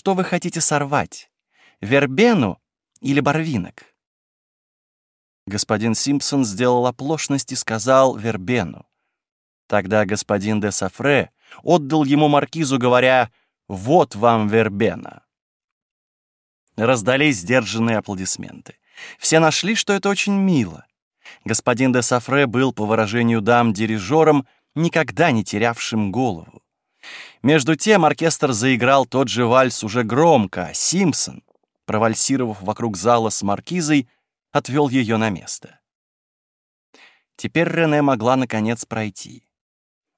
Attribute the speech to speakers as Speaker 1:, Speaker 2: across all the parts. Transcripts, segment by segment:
Speaker 1: что вы хотите сорвать? Вербену или барвинок?» Господин Симпсон сделал оплошность и сказал вербену. Тогда господин де Сафре отдал ему маркизу, говоря «Вот вам вербена». Раздались сдержанные аплодисменты. Все нашли, что это очень мило. Господин де Сафре был, по выражению дам, дирижером, никогда не терявшим голову. Между тем оркестр заиграл тот же вальс уже громко, Симпсон, провальсировав вокруг зала с маркизой, отвел ее на место. Теперь Рене могла наконец пройти.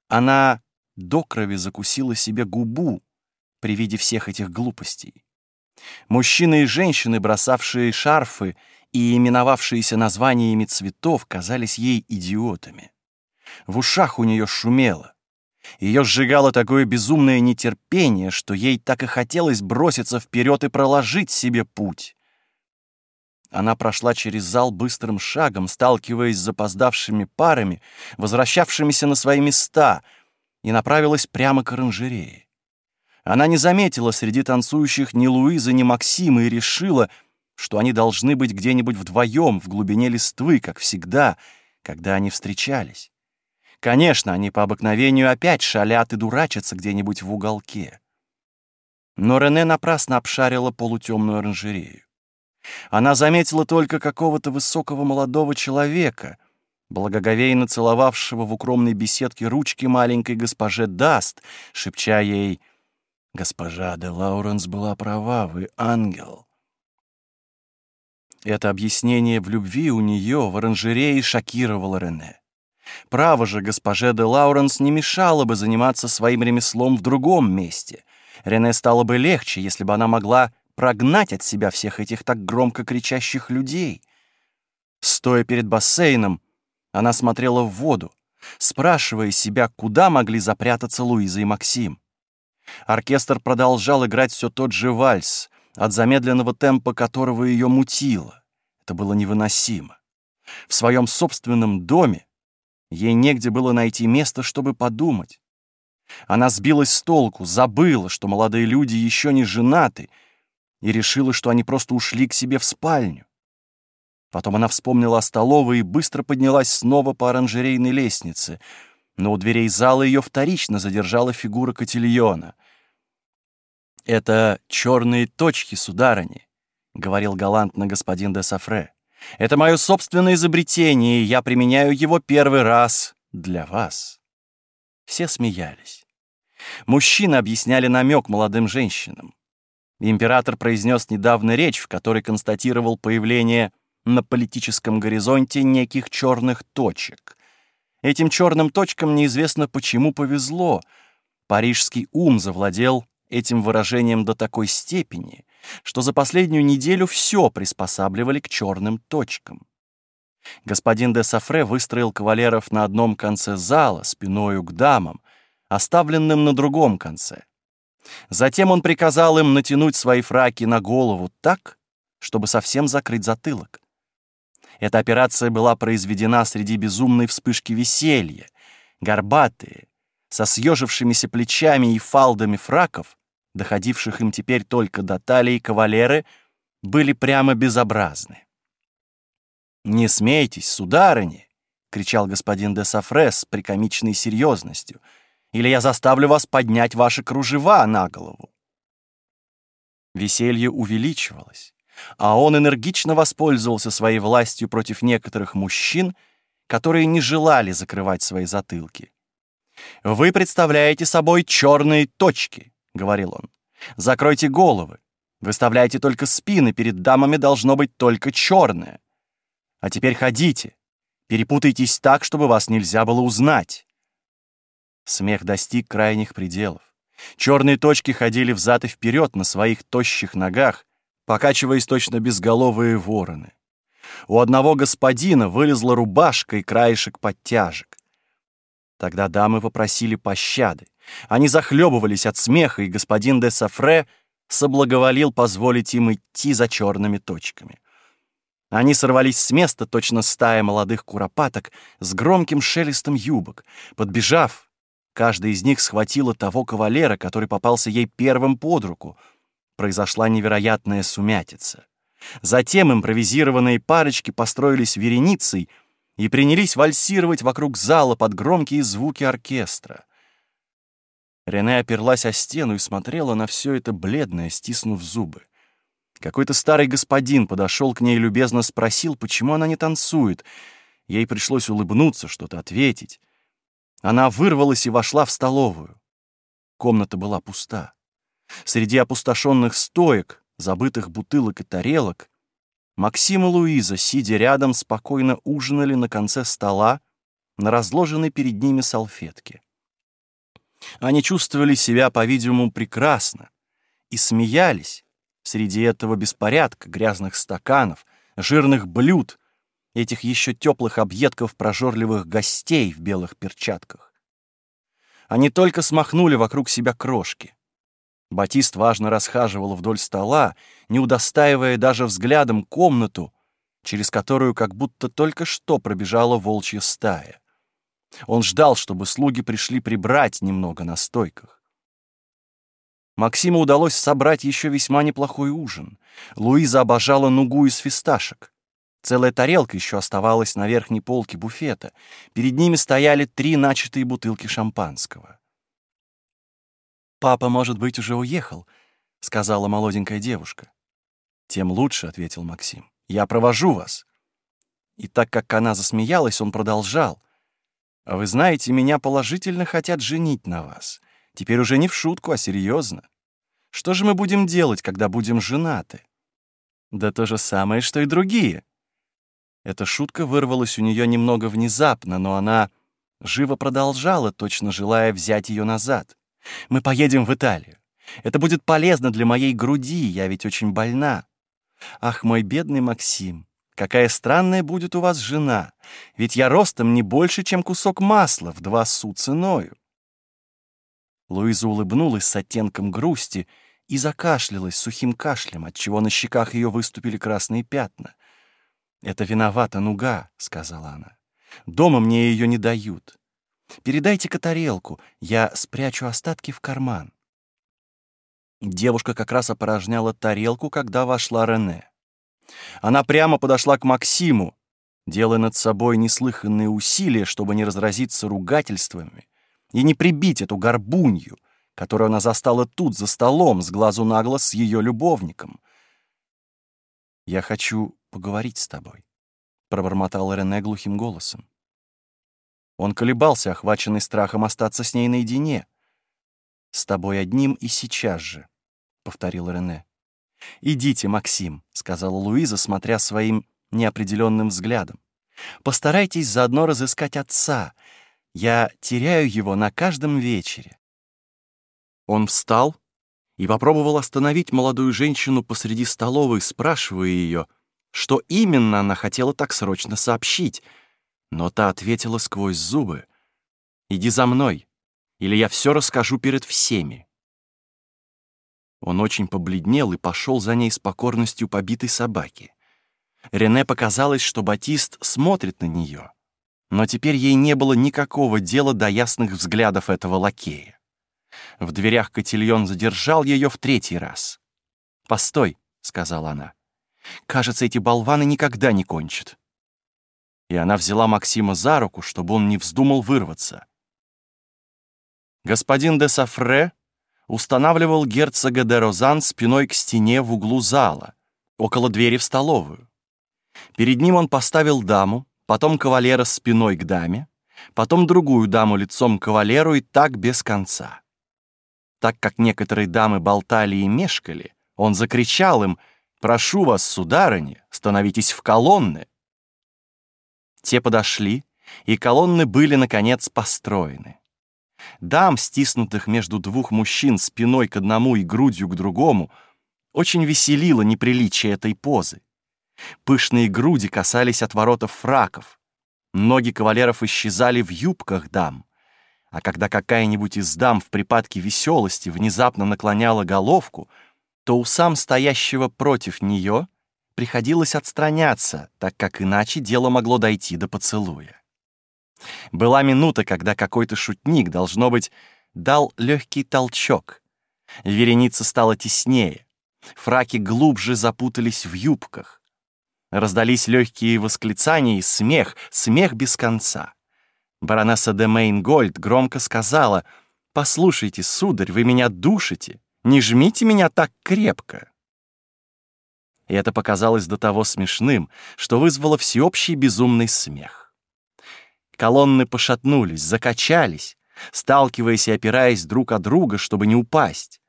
Speaker 1: Она до крови закусила себе губу при виде всех этих глупостей. Мужчины и женщины, бросавшие шарфы и именовавшиеся названиями цветов, казались ей идиотами. В ушах у нее шумело. Ее сжигало такое безумное нетерпение, что ей так и хотелось броситься вперед и проложить себе путь. Она прошла через зал быстрым шагом, сталкиваясь с запоздавшими парами, возвращавшимися на свои места, и направилась прямо к оранжерее. Она не заметила среди танцующих ни Луизы, ни Максима и решила, что они должны быть где-нибудь вдвоем в глубине листвы, как всегда, когда они встречались. Конечно, они по обыкновению опять шалят и дурачатся где-нибудь в уголке. Но Рене напрасно обшарила полутемную оранжерею. Она заметила только какого-то высокого молодого человека, благоговейно целовавшего в укромной беседке ручки маленькой госпоже д'Аст, шепча ей «Госпожа де Лауренс была права, вы ангел». Это объяснение в любви у нее в оранжерее шокировало Рене. Право же, госпоже де Лауренс не мешало бы заниматься своим ремеслом в другом месте. Рене стало бы легче, если бы она могла прогнать от себя всех этих так громко кричащих людей. Стоя перед бассейном, она смотрела в воду, спрашивая себя, куда могли запрятаться Луиза и Максим. Оркестр продолжал играть все тот же вальс, от замедленного темпа которого ее мутило. Это было невыносимо. В своем собственном доме ей негде было найти место, чтобы подумать. Она сбилась с толку, забыла, что молодые люди еще не женаты — и решила, что они просто ушли к себе в спальню. Потом она вспомнила о столовой и быстро поднялась снова по оранжерейной лестнице, но у дверей зала ее вторично задержала фигура Котильона. «Это черные точки, сударыни», — говорил галантно господин де Сафре. «Это мое собственное изобретение, и я применяю его первый раз для вас». Все смеялись. Мужчины объясняли намек молодым женщинам. Император произнес недавно речь, в которой констатировал появление на политическом горизонте неких черных точек. Этим черным точкам неизвестно почему повезло. Парижский ум завладел этим выражением до такой степени, что за последнюю неделю все приспосабливали к черным точкам. Господин де Сафре выстроил кавалеров на одном конце зала, спиною к дамам, оставленным на другом конце. Затем он приказал им натянуть свои фраки на голову так, чтобы совсем закрыть затылок. Эта операция была произведена среди безумной вспышки веселья. Горбатые, со съежившимися плечами и фалдами фраков, доходивших им теперь только до талии кавалеры, были прямо безобразны. «Не смейтесь, сударыни!» — кричал господин де Сафрес с прикомичной серьезностью — или я заставлю вас поднять ваши кружева на голову». Веселье увеличивалось, а он энергично воспользовался своей властью против некоторых мужчин, которые не желали закрывать свои затылки. «Вы представляете собой черные точки», — говорил он. «Закройте головы. Выставляйте только спины, перед дамами должно быть только черное. А теперь ходите, перепутайтесь так, чтобы вас нельзя было узнать». Смех достиг крайних пределов. Черные точки ходили взад и вперед на своих тощих ногах, покачиваясь точно безголовые вороны. У одного господина вылезла рубашка и краешек подтяжек. Тогда дамы попросили пощады. Они захлебывались от смеха, и господин де Сафре соблаговолил позволить им идти за черными точками. Они сорвались с места, точно стая молодых куропаток, с громким шелестом юбок. Подбежав, Каждая из них схватила того кавалера, который попался ей первым под руку. произошла невероятная сумятица. Затем импровизированные парочки построились вереницей и принялись вальсировать вокруг зала под громкие звуки оркестра. Рене оперлась о стену и смотрела на все это бледное, стиснув зубы. Какой-то старый господин подошел к ней и любезно спросил, почему она не танцует. Ей пришлось улыбнуться, что-то ответить. Она вырвалась и вошла в столовую. Комната была пуста. Среди опустошенных стоек, забытых бутылок и тарелок, Максим и Луиза, сидя рядом, спокойно ужинали на конце стола на разложенной перед ними салфетке. Они чувствовали себя, по-видимому, прекрасно и смеялись среди этого беспорядка грязных стаканов, жирных блюд, этих еще теплых объедков прожорливых гостей в белых перчатках. Они только смахнули вокруг себя крошки. Батист важно расхаживал вдоль стола, не удостаивая даже взглядом комнату, через которую как будто только что пробежала волчья стая. Он ждал, чтобы слуги пришли прибрать немного на стойках. Максиму удалось собрать еще весьма неплохой ужин. Луиза обожала нугу из фисташек. Целая тарелка еще оставалась на верхней полке буфета. Перед ними стояли три начатые бутылки шампанского. «Папа, может быть, уже уехал», — сказала молоденькая девушка. «Тем лучше», — ответил Максим. «Я провожу вас». И так как она засмеялась, он продолжал. «А вы знаете, меня положительно хотят женить на вас. Теперь уже не в шутку, а серьезно. Что же мы будем делать, когда будем женаты?» «Да то же самое, что и другие». Эта шутка вырвалась у нее немного внезапно, но она живо продолжала, точно желая взять ее назад. Мы поедем в Италию. Это будет полезно для моей груди, я ведь очень больна. Ах, мой бедный Максим, какая странная будет у вас жена, ведь я ростом не больше, чем кусок масла в два су ценою. Луиза улыбнулась с оттенком грусти и закашлялась сухим кашлем, отчего на щеках ее выступили красные пятна. «Это виновата нуга», — сказала она. «Дома мне ее не дают. Передайте-ка тарелку, я спрячу остатки в карман». Девушка как раз опорожняла тарелку, когда вошла Рене. Она прямо подошла к Максиму, делая над собой неслыханные усилия, чтобы не разразиться ругательствами и не прибить эту горбунью, которую она застала тут, за столом, с глазу на глаз с ее любовником. «Я хочу поговорить с тобой», — пробормотала Рене глухим голосом. Он колебался, охваченный страхом остаться с ней наедине. «С тобой одним и сейчас же», — повторил Рене. «Идите, Максим», — сказала Луиза, смотря своим неопределенным взглядом. «Постарайтесь заодно разыскать отца. Я теряю его на каждом вечере». Он встал и попробовал остановить молодую женщину посреди столовой, спрашивая ее, что именно она хотела так срочно сообщить — но та ответила сквозь зубы. «Иди за мной, или я все расскажу перед всеми». Он очень побледнел и пошел за ней с покорностью побитой собаки. Рене показалось, что Батист смотрит на нее, но теперь ей не было никакого дела до ясных взглядов этого лакея. В дверях котельон задержал ее в третий раз. «Постой», — сказала она. «Кажется, эти болваны никогда не кончат» и она взяла Максима за руку, чтобы он не вздумал вырваться. Господин де Сафре устанавливал герцога де Розан спиной к стене в углу зала, около двери в столовую. Перед ним он поставил даму, потом кавалера спиной к даме, потом другую даму лицом к кавалеру и так без конца. Так как некоторые дамы болтали и мешкали, он закричал им «Прошу вас, сударыни, становитесь в колонны!» Те подошли, и колонны были, наконец, построены. Дам, стиснутых между двух мужчин спиной к одному и грудью к другому, очень веселило неприличие этой позы. Пышные груди касались отворотов фраков, ноги кавалеров исчезали в юбках дам, а когда какая-нибудь из дам в припадке веселости внезапно наклоняла головку, то у сам стоящего против нее приходилось отстраняться, так как иначе дело могло дойти до поцелуя. Была минута, когда какой-то шутник, должно быть, дал легкий толчок. Вереница стала теснее. Фраки глубже запутались в юбках. Раздались легкие восклицания и смех, смех без конца. Баронесса де Мейнгольд громко сказала, «Послушайте, сударь, вы меня душите, не жмите меня так крепко». И это показалось до того смешным, что вызвало всеобщий безумный смех. Колонны пошатнулись, закачались, сталкиваясь и опираясь друг о друга, чтобы не упасть.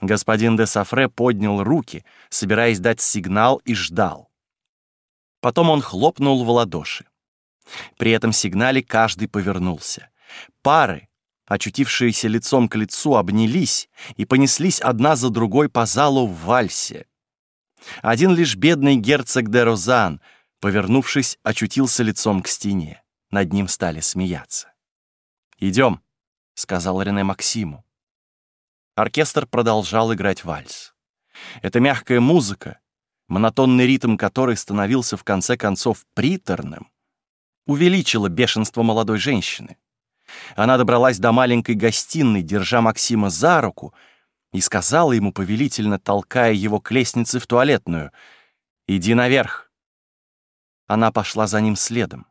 Speaker 1: Господин де Сафре поднял руки, собираясь дать сигнал, и ждал. Потом он хлопнул в ладоши. При этом сигнале каждый повернулся. Пары, очутившиеся лицом к лицу, обнялись и понеслись одна за другой по залу в вальсе. Один лишь бедный герцог де Розан, повернувшись, очутился лицом к стене. Над ним стали смеяться. «Идем», — сказал Рене Максиму. Оркестр продолжал играть вальс. Эта мягкая музыка, монотонный ритм которой становился в конце концов приторным, увеличила бешенство молодой женщины. Она добралась до маленькой гостиной, держа Максима за руку, и сказала ему повелительно, толкая его к лестнице в туалетную, «Иди наверх». Она пошла за ним следом.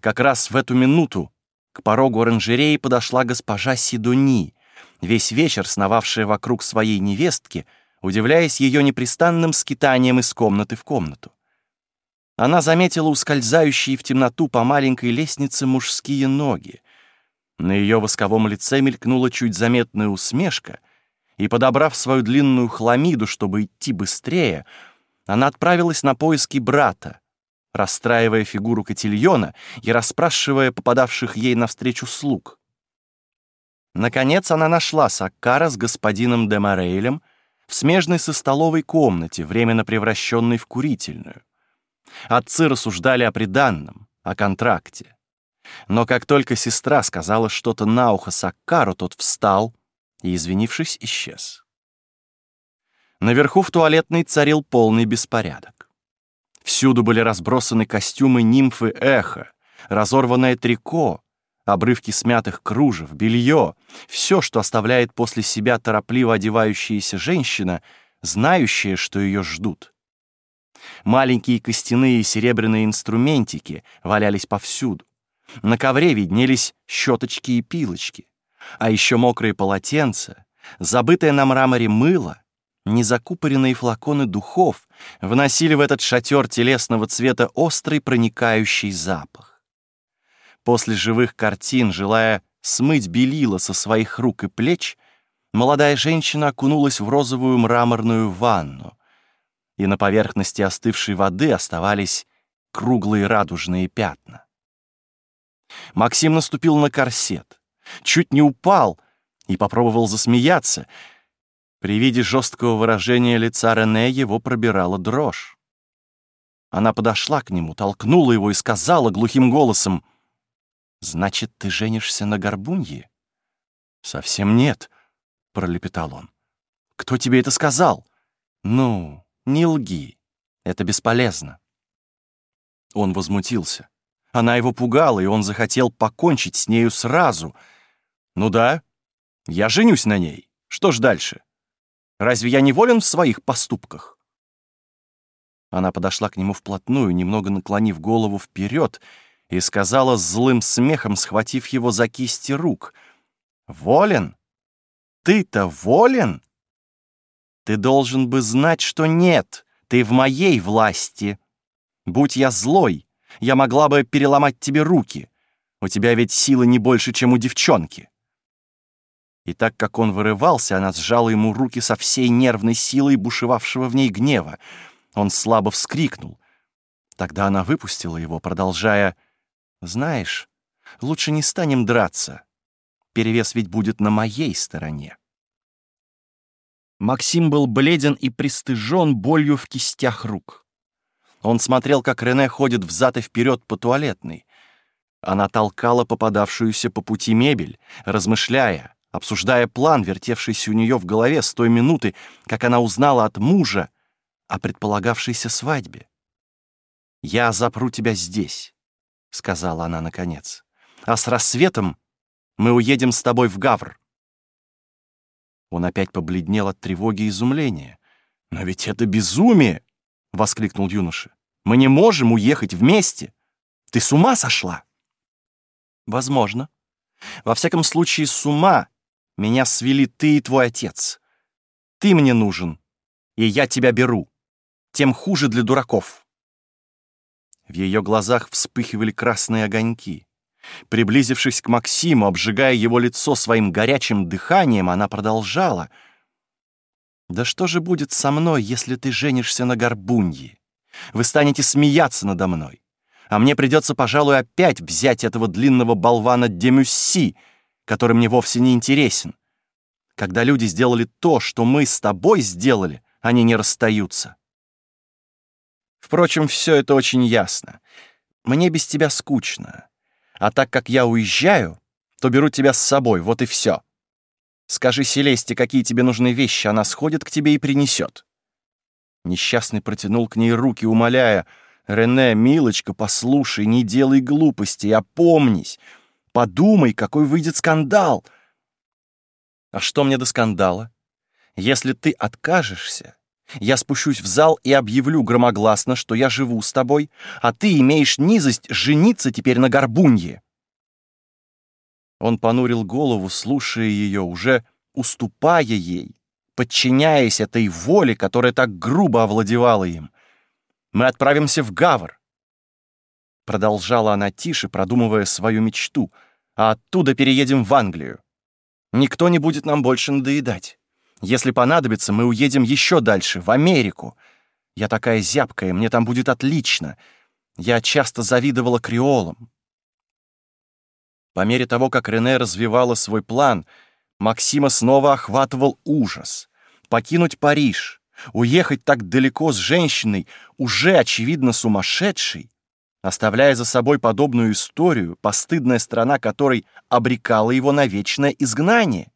Speaker 1: Как раз в эту минуту к порогу оранжереи подошла госпожа Сидони, весь вечер сновавшая вокруг своей невестки, удивляясь ее непрестанным скитанием из комнаты в комнату. Она заметила ускользающие в темноту по маленькой лестнице мужские ноги. На ее восковом лице мелькнула чуть заметная усмешка, и, подобрав свою длинную хламиду, чтобы идти быстрее, она отправилась на поиски брата, расстраивая фигуру котильона и расспрашивая попадавших ей навстречу слуг. Наконец она нашла Саккара с господином Демарейлем в смежной со столовой комнате, временно превращенной в курительную. Отцы рассуждали о приданном, о контракте. Но как только сестра сказала что-то на ухо Саккару, тот встал и, извинившись, исчез. Наверху в туалетной царил полный беспорядок. Всюду были разбросаны костюмы нимфы эхо, разорванное трико, обрывки смятых кружев, белье, все, что оставляет после себя торопливо одевающаяся женщина, знающая, что ее ждут. Маленькие костяные и серебряные инструментики валялись повсюду. На ковре виднелись щеточки и пилочки, а еще мокрые полотенца, забытое на мраморе мыло, незакупоренные флаконы духов вносили в этот шатер телесного цвета острый проникающий запах. После живых картин, желая смыть белила со своих рук и плеч, молодая женщина окунулась в розовую мраморную ванну, и на поверхности остывшей воды оставались круглые радужные пятна. Максим наступил на корсет, чуть не упал и попробовал засмеяться — при виде жесткого выражения лица Рене его пробирала дрожь. Она подошла к нему, толкнула его и сказала глухим голосом, «Значит, ты женишься на горбунье?» «Совсем нет», — пролепетал он. «Кто тебе это сказал?» «Ну, не лги. Это бесполезно». Он возмутился. Она его пугала, и он захотел покончить с нею сразу. «Ну да, я женюсь на ней. Что ж дальше?» Разве я не волен в своих поступках?» Она подошла к нему вплотную, немного наклонив голову вперед, и сказала злым смехом, схватив его за кисти рук. «Волен? Ты-то волен? Ты должен бы знать, что нет, ты в моей власти. Будь я злой, я могла бы переломать тебе руки. У тебя ведь силы не больше, чем у девчонки». И так как он вырывался, она сжала ему руки со всей нервной силой бушевавшего в ней гнева. Он слабо вскрикнул. Тогда она выпустила его, продолжая «Знаешь, лучше не станем драться. Перевес ведь будет на моей стороне». Максим был бледен и пристыжен болью в кистях рук. Он смотрел, как Рене ходит взад и вперед по туалетной. Она толкала попадавшуюся по пути мебель, размышляя, обсуждая план, вертевшийся у нее в голове с той минуты, как она узнала от мужа о предполагавшейся свадьбе. «Я запру тебя здесь», — сказала она наконец. «А с рассветом мы уедем с тобой в Гавр». Он опять побледнел от тревоги и изумления. «Но ведь это безумие!» — воскликнул юноша. «Мы не можем уехать вместе! Ты с ума сошла?» «Возможно. Во всяком случае, с ума меня свели ты и твой отец. Ты мне нужен, и я тебя беру. Тем хуже для дураков». В ее глазах вспыхивали красные огоньки. Приблизившись к Максиму, обжигая его лицо своим горячим дыханием, она продолжала — да что же будет со мной, если ты женишься на горбунье? Вы станете смеяться надо мной. А мне придется, пожалуй, опять взять этого длинного болвана Демюсси, который мне вовсе не интересен. Когда люди сделали то, что мы с тобой сделали, они не расстаются. Впрочем, все это очень ясно. Мне без тебя скучно. А так как я уезжаю, то беру тебя с собой, вот и все. Скажи Селесте, какие тебе нужны вещи, она сходит к тебе и принесет. Несчастный протянул к ней руки, умоляя, «Рене, милочка, послушай, не делай глупостей, опомнись, подумай, какой выйдет скандал». «А что мне до скандала? Если ты откажешься, я спущусь в зал и объявлю громогласно, что я живу с тобой, а ты имеешь низость жениться теперь на горбунье». Он понурил голову, слушая ее, уже уступая ей, подчиняясь этой воле, которая так грубо овладевала им. «Мы отправимся в Гавр», — продолжала она тише, продумывая свою мечту, «а оттуда переедем в Англию. Никто не будет нам больше надоедать. Если понадобится, мы уедем еще дальше, в Америку. Я такая зябкая, мне там будет отлично. Я часто завидовала креолам. По мере того, как Рене развивала свой план, Максима снова охватывал ужас. Покинуть Париж, уехать так далеко с женщиной, уже очевидно сумасшедшей, оставляя за собой подобную историю, постыдная сторона которой обрекала его на вечное изгнание.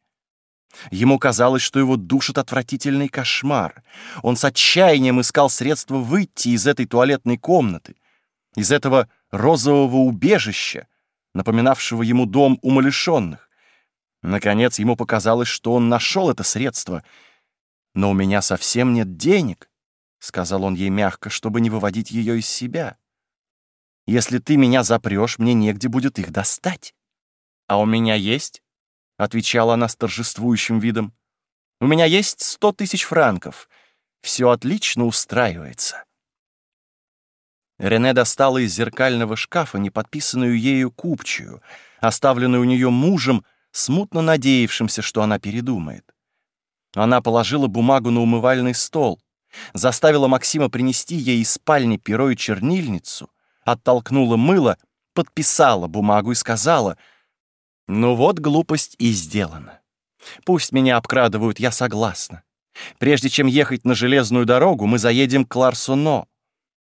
Speaker 1: Ему казалось, что его душит отвратительный кошмар. Он с отчаянием искал средства выйти из этой туалетной комнаты, из этого розового убежища, напоминавшего ему дом умалишенных. Наконец ему показалось, что он нашел это средство. «Но у меня совсем нет денег», — сказал он ей мягко, чтобы не выводить ее из себя. «Если ты меня запрешь, мне негде будет их достать». «А у меня есть?» — отвечала она с торжествующим видом. «У меня есть сто тысяч франков. Все отлично устраивается». Рене достала из зеркального шкафа неподписанную ею купчую, оставленную у нее мужем, смутно надеявшимся, что она передумает. Она положила бумагу на умывальный стол, заставила Максима принести ей из спальни перо и чернильницу, оттолкнула мыло, подписала бумагу и сказала, «Ну вот глупость и сделана. Пусть меня обкрадывают, я согласна. Прежде чем ехать на железную дорогу, мы заедем к Ларсоно.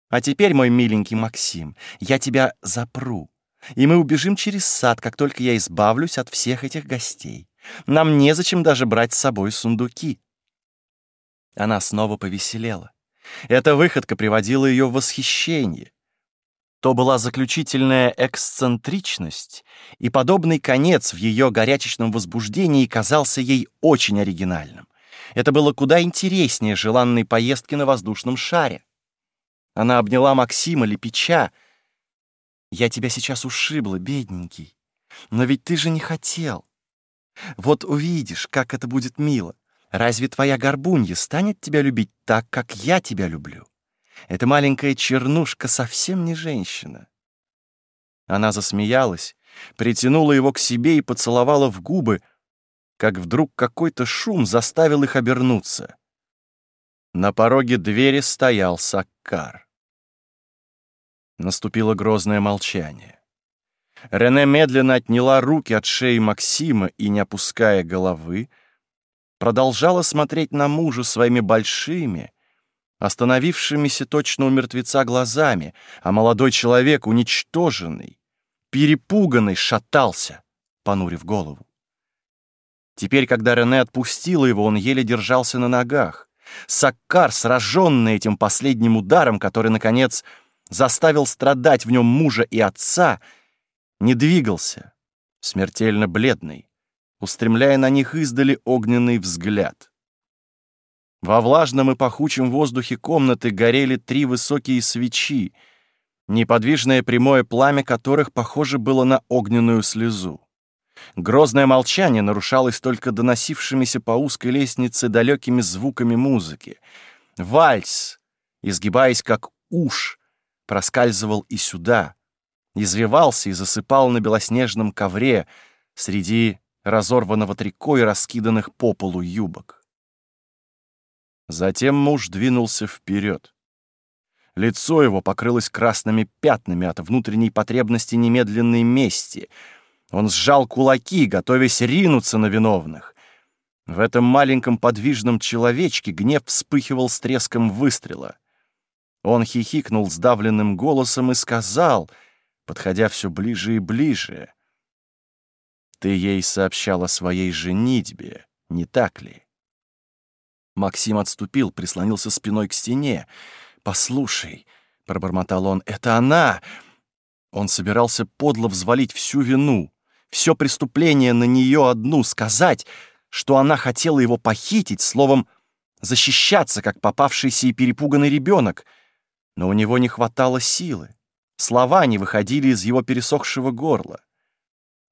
Speaker 1: А теперь, мой миленький Максим, я тебя запру, и мы убежим через сад, как только я избавлюсь от всех этих гостей. Нам незачем даже брать с собой сундуки». Она снова повеселела. Эта выходка приводила ее в восхищение. То была заключительная эксцентричность, и подобный конец в ее горячечном возбуждении казался ей очень оригинальным. Это было куда интереснее желанной поездки на воздушном шаре. Она обняла Максима, лепеча. «Я тебя сейчас ушибла, бедненький. Но ведь ты же не хотел. Вот увидишь, как это будет мило. Разве твоя горбунья станет тебя любить так, как я тебя люблю? Эта маленькая чернушка совсем не женщина». Она засмеялась, притянула его к себе и поцеловала в губы, как вдруг какой-то шум заставил их обернуться. На пороге двери стоял Саккар. Наступило грозное молчание. Рене медленно отняла руки от шеи Максима и, не опуская головы, продолжала смотреть на мужа своими большими, остановившимися точно у мертвеца глазами, а молодой человек, уничтоженный, перепуганный, шатался, понурив голову. Теперь, когда Рене отпустила его, он еле держался на ногах. Саккар, сраженный этим последним ударом, который, наконец, заставил страдать в нем мужа и отца, не двигался, смертельно бледный, устремляя на них издали огненный взгляд. Во влажном и пахучем воздухе комнаты горели три высокие свечи, неподвижное прямое пламя которых похоже было на огненную слезу. Грозное молчание нарушалось только доносившимися по узкой лестнице далекими звуками музыки. Вальс, изгибаясь как уж, проскальзывал и сюда, извивался и засыпал на белоснежном ковре среди разорванного трико и раскиданных по полу юбок. Затем муж двинулся вперед. Лицо его покрылось красными пятнами от внутренней потребности немедленной мести. Он сжал кулаки, готовясь ринуться на виновных. В этом маленьком подвижном человечке гнев вспыхивал с треском выстрела. Он хихикнул сдавленным голосом и сказал, подходя все ближе и ближе, «Ты ей сообщал о своей женитьбе, не так ли?» Максим отступил, прислонился спиной к стене. «Послушай», — пробормотал он, — «это она!» Он собирался подло взвалить всю вину, все преступление на нее одну, сказать, что она хотела его похитить, словом, защищаться, как попавшийся и перепуганный ребенок. Но у него не хватало силы. Слова не выходили из его пересохшего горла.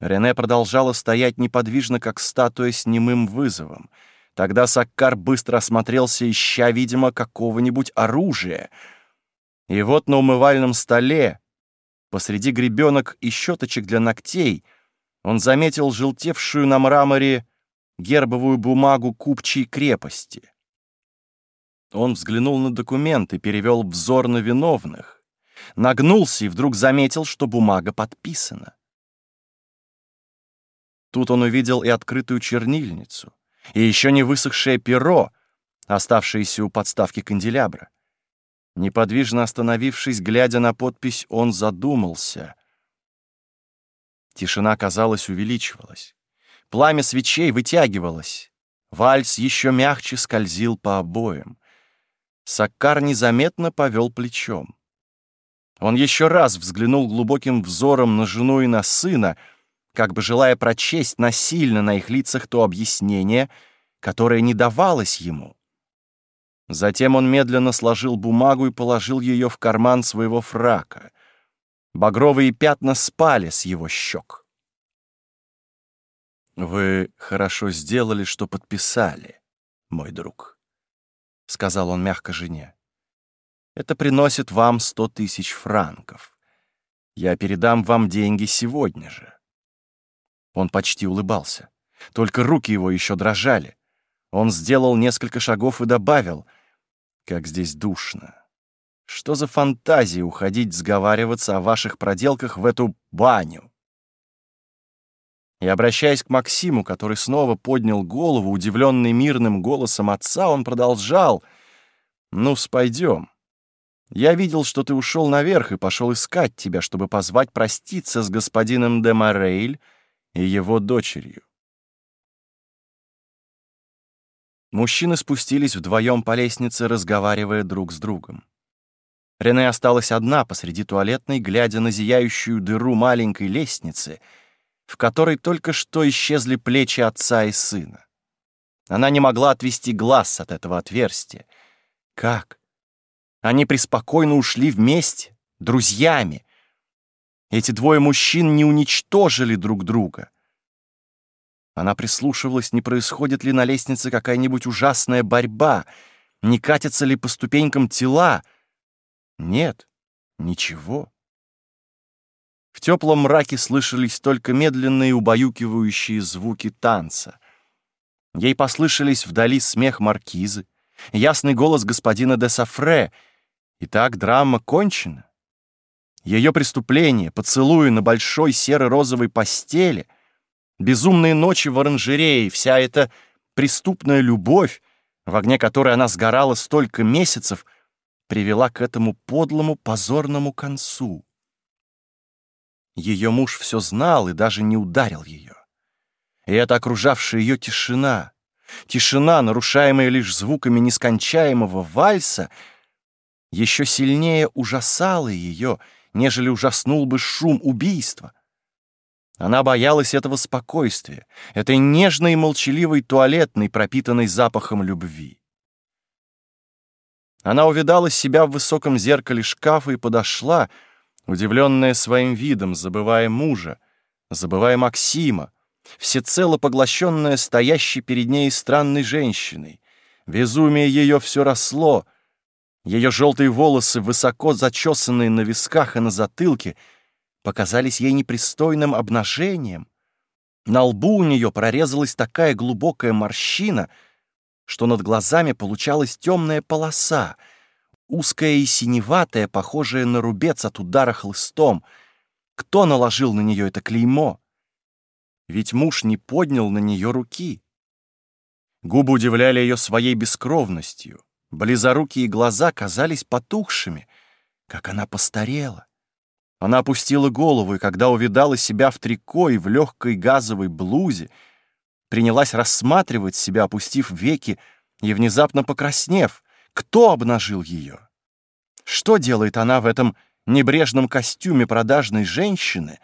Speaker 1: Рене продолжала стоять неподвижно, как статуя с немым вызовом — Тогда Саккар быстро осмотрелся, ища, видимо, какого-нибудь оружия. И вот на умывальном столе, посреди гребенок и щеточек для ногтей, он заметил желтевшую на мраморе гербовую бумагу купчей крепости. Он взглянул на документ и перевел взор на виновных, нагнулся и вдруг заметил, что бумага подписана. Тут он увидел и открытую чернильницу — и еще не высохшее перо, оставшееся у подставки канделябра. Неподвижно остановившись, глядя на подпись, он задумался. Тишина, казалось, увеличивалась. Пламя свечей вытягивалось. Вальс еще мягче скользил по обоям. Саккар незаметно повел плечом. Он еще раз взглянул глубоким взором на жену и на сына — как бы желая прочесть насильно на их лицах то объяснение, которое не давалось ему. Затем он медленно сложил бумагу и положил ее в карман своего фрака. Багровые пятна спали с его щек. «Вы хорошо сделали, что подписали, мой друг», — сказал он мягко жене. «Это приносит вам сто тысяч франков. Я передам вам деньги сегодня же». Он почти улыбался. Только руки его еще дрожали. Он сделал несколько шагов и добавил, «Как здесь душно! Что за фантазия уходить сговариваться о ваших проделках в эту баню?» И, обращаясь к Максиму, который снова поднял голову, удивленный мирным голосом отца, он продолжал, «Ну, спойдем. Я видел, что ты ушел наверх и пошел искать тебя, чтобы позвать проститься с господином де Морейль, и его дочерью. Мужчины спустились вдвоем по лестнице, разговаривая друг с другом. Рене осталась одна посреди туалетной, глядя на зияющую дыру маленькой лестницы, в которой только что исчезли плечи отца и сына. Она не могла отвести глаз от этого отверстия. Как? Они преспокойно ушли вместе, друзьями, эти двое мужчин не уничтожили друг друга. Она прислушивалась, не происходит ли на лестнице какая-нибудь ужасная борьба, не катятся ли по ступенькам тела. Нет, ничего. В теплом мраке слышались только медленные убаюкивающие звуки танца. Ей послышались вдали смех маркизы, ясный голос господина де Сафре. Итак, драма кончена. Ее преступление, поцелуи на большой серо-розовой постели, безумные ночи в оранжерее, вся эта преступная любовь, в огне которой она сгорала столько месяцев, привела к этому подлому, позорному концу. Ее муж все знал и даже не ударил ее. И эта окружавшая ее тишина, тишина, нарушаемая лишь звуками нескончаемого вальса, еще сильнее ужасала ее нежели ужаснул бы шум убийства. Она боялась этого спокойствия, этой нежной и молчаливой туалетной, пропитанной запахом любви. Она увидала себя в высоком зеркале шкафа и подошла, удивленная своим видом, забывая мужа, забывая Максима, всецело поглощенная стоящей перед ней странной женщиной. Безумие ее все росло. Ее желтые волосы, высоко зачесанные на висках и на затылке, показались ей непристойным обнажением. На лбу у нее прорезалась такая глубокая морщина, что над глазами получалась темная полоса, узкая и синеватая, похожая на рубец от удара хлыстом. Кто наложил на нее это клеймо? Ведь муж не поднял на нее руки. Губы удивляли ее своей бескровностью. Близорукие глаза казались потухшими, как она постарела. Она опустила голову, и когда увидала себя в трико и в легкой газовой блузе, принялась рассматривать себя, опустив веки и внезапно покраснев. Кто обнажил ее? Что делает она в этом небрежном костюме продажной женщины,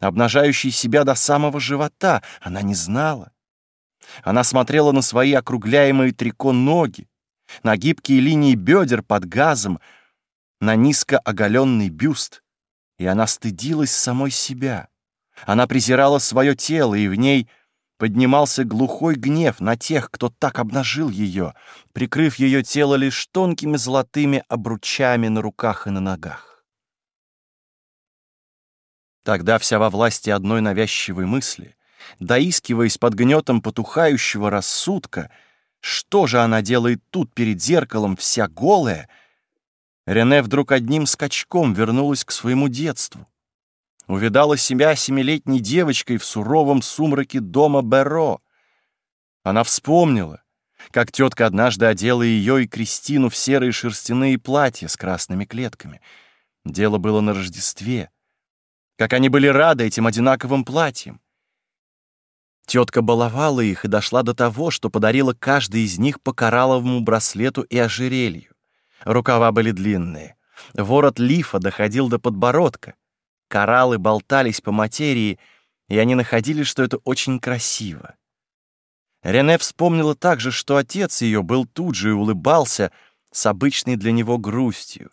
Speaker 1: обнажающей себя до самого живота? Она не знала. Она смотрела на свои округляемые трико ноги, на гибкие линии бедер под газом, на низко оголенный бюст и она стыдилась самой себя. Она презирала свое тело, и в ней поднимался глухой гнев на тех, кто так обнажил ее, прикрыв ее тело лишь тонкими золотыми обручами на руках и на ногах. Тогда вся во власти одной навязчивой мысли, доискиваясь под гнетом потухающего рассудка, что же она делает тут перед зеркалом, вся голая — Рене вдруг одним скачком вернулась к своему детству. Увидала себя семилетней девочкой в суровом сумраке дома Беро. Она вспомнила, как тетка однажды одела ее и Кристину в серые шерстяные платья с красными клетками. Дело было на Рождестве. Как они были рады этим одинаковым платьям. Тетка баловала их и дошла до того, что подарила каждой из них по коралловому браслету и ожерелью. Рукава были длинные. Ворот лифа доходил до подбородка. Кораллы болтались по материи, и они находили, что это очень красиво. Рене вспомнила также, что отец ее был тут же и улыбался с обычной для него грустью.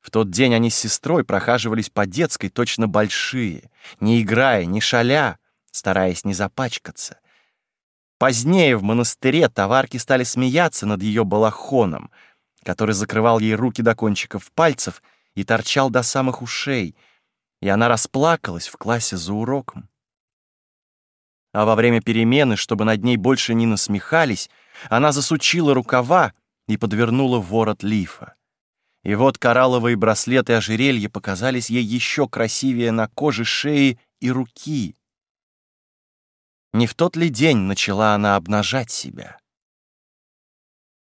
Speaker 1: В тот день они с сестрой прохаживались по детской точно большие, не играя, не шаля, стараясь не запачкаться. Позднее в монастыре товарки стали смеяться над ее балахоном — который закрывал ей руки до кончиков пальцев и торчал до самых ушей, и она расплакалась в классе за уроком. А во время перемены, чтобы над ней больше не насмехались, она засучила рукава и подвернула ворот лифа. И вот коралловые браслеты и ожерелья показались ей еще красивее на коже шеи и руки. Не в тот ли день начала она обнажать себя?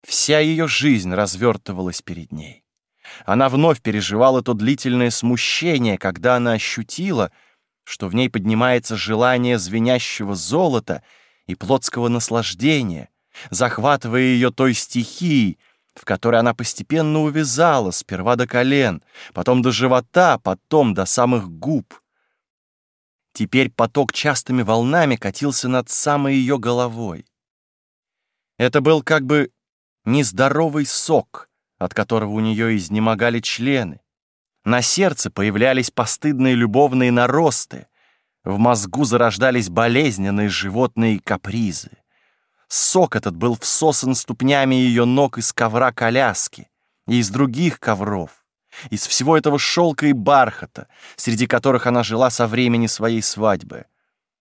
Speaker 1: Вся ее жизнь развертывалась перед ней. Она вновь переживала то длительное смущение, когда она ощутила, что в ней поднимается желание звенящего золота и плотского наслаждения, захватывая ее той стихией, в которой она постепенно увязала, сперва до колен, потом до живота, потом до самых губ. Теперь поток частыми волнами катился над самой ее головой. Это был как бы нездоровый сок, от которого у нее изнемогали члены. На сердце появлялись постыдные любовные наросты, в мозгу зарождались болезненные животные капризы. Сок этот был всосан ступнями ее ног из ковра коляски и из других ковров, из всего этого шелка и бархата, среди которых она жила со времени своей свадьбы —